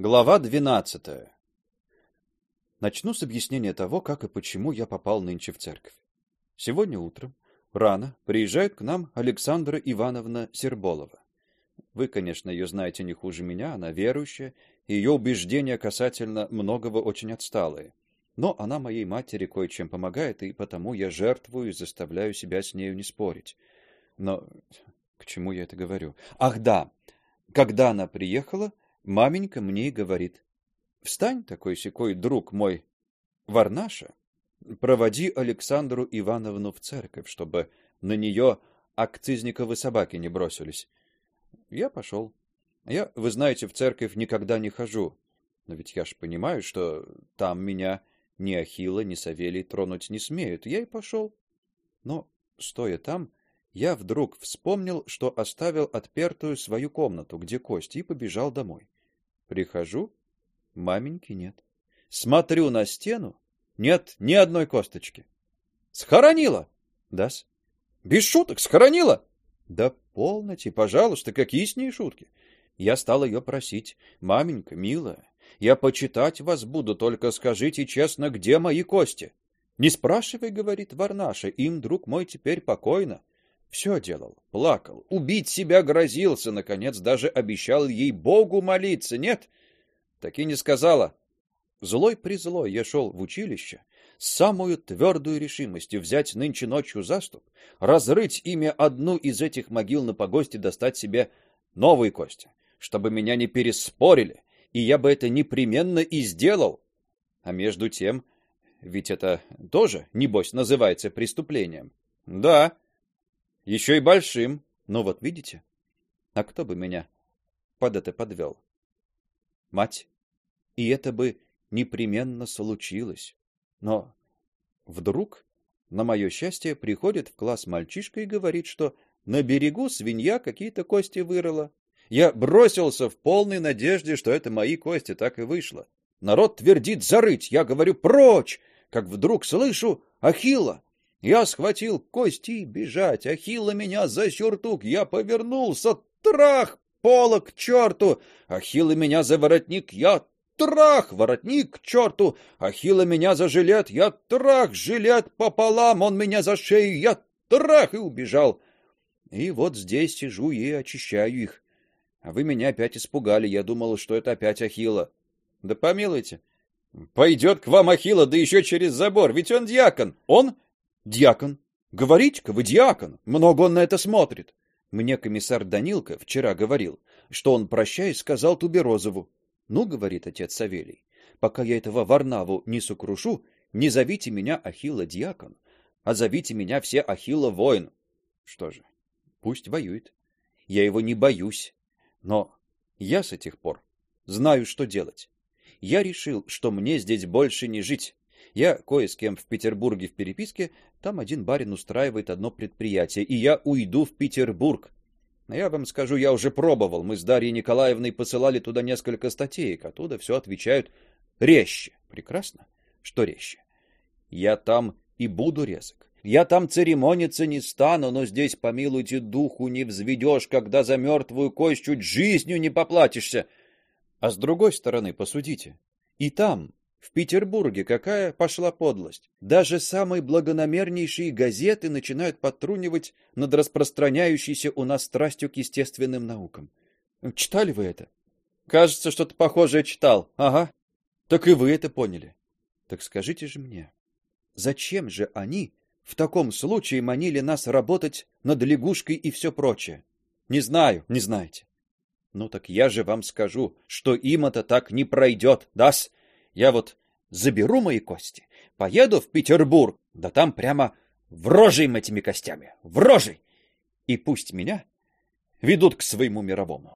Глава 12. Начну с объяснения того, как и почему я попал нынче в церковь. Сегодня утром рано приезжает к нам Александра Ивановна Серболова. Вы, конечно, ее знаете не хуже меня, она верующая, и ее убеждения касательно многого очень отсталые. Но она моей матери кое-чем помогает, и потому я жертвую и заставляю себя с нею не спорить. Но к чему я это говорю? Ах, да. Когда она приехала, Маменька мне и говорит: "Встань, такой секой друг мой, Варнаша, проводи Александру Ивановну в церковь, чтобы на нее акцизниковы собаки не бросились". Я пошел. Я, вы знаете, в церковь никогда не хожу. Но ведь я ж понимаю, что там меня ни Ахилла, ни Савелий тронуть не смеют. Я и пошел. Но стоя там, я вдруг вспомнил, что оставил отпертую свою комнату, где Костя, и побежал домой. Прихожу, маменьки нет. Смотрю на стену, нет ни одной косточки. Схоронила. Да-с. Без шуток, схоронила. Да полноте, пожалуйста, какие с ней шутки? Я стал ее просить: "Маменька, милая, я почитать вас буду, только скажите честно, где мои кости?" Не спрашивай, говорит Варнаша, им друг мой теперь покойно. Все делал, плакал, убить себя грозился, наконец даже обещал ей Богу молиться. Нет, так и не сказала. Злой при злой я шел в училище с самую твердую решимостью взять нынче ночью заступ, разрыть ими одну из этих могил на погосте, достать себе новые кости, чтобы меня не переспорили, и я бы это непременно и сделал. А между тем, ведь это тоже, небось, называется преступлением. Да, еще и большим. Ну вот видите? А кто бы меня под это подвел? Мать. И это бы непременно случилось. Но вдруг, на мое счастье, приходит в класс мальчишка и говорит, что на берегу свинья какие-то кости вырыла. Я бросился в полной надежде, что это мои кости, так и вышло. Народ твердит зарыть, я говорю прочь, как вдруг слышу Ахилла. Я схватил кости и бежать. Ахилла меня за сюртук. Я повернулся. Трах! Полок к черту! Ахилла меня за воротник. Я трах! Воротник к черту! Ахилла меня за жилет. Я трах! Жилет пополам. Он меня за шею. Я трах! И убежал. И вот здесь сижу и очищаю их. А вы меня опять испугали. Я думал, что это опять Ахилла. Да помилуйте. Пойдет к вам Ахилла, да еще через забор. Ведь он диакон. Он Дьякон. Говорите-ка, вы дьякон. Много он на это смотрит. Мне комиссар Данилка вчера говорил, что он, прощаясь, сказал Туберозову: "Ну, говорит отец Савелий, пока я этого Варнаву не сокрушу, не зовите меня Ахилла дьякон, а зовите меня все Ахилла воин". Что же? Пусть воюет. Я его не боюсь. Но я с этих пор знаю, что делать. Я решил, что мне здесь больше не жить. Я кое с кем в Петербурге в переписке, там один барин устраивает одно предприятие, и я уйду в Петербург. Я вам скажу, я уже пробовал. Мы с Дарьей Николаевной посылали туда несколько статей, оттуда все отвечают резче. Прекрасно. Что резче? Я там и буду резок. Я там церемониться не стану, но здесь, помилуйте, духу не взведешь, когда за мертвую кость чуть жизнью не поплатишься. А с другой стороны, посудите. И там в Петербурге какая пошла подлость. Даже самые благонамернейшие газеты начинают подтрунивать над распространяющейся у нас страстью к естественным наукам. Читали вы это? Кажется, что-то похожее читал. Ага. Так и вы это поняли. Так скажите же мне, зачем же они в таком случае манили нас работать над лягушкой и все прочее? Не знаю, не знаете. Ну так я же вам скажу, что им это так не пройдет, да-с? Я вот заберу мои кости, поеду в Петербург, да там прямо врожим этими костями, врожей. И пусть меня ведут к своему мировому.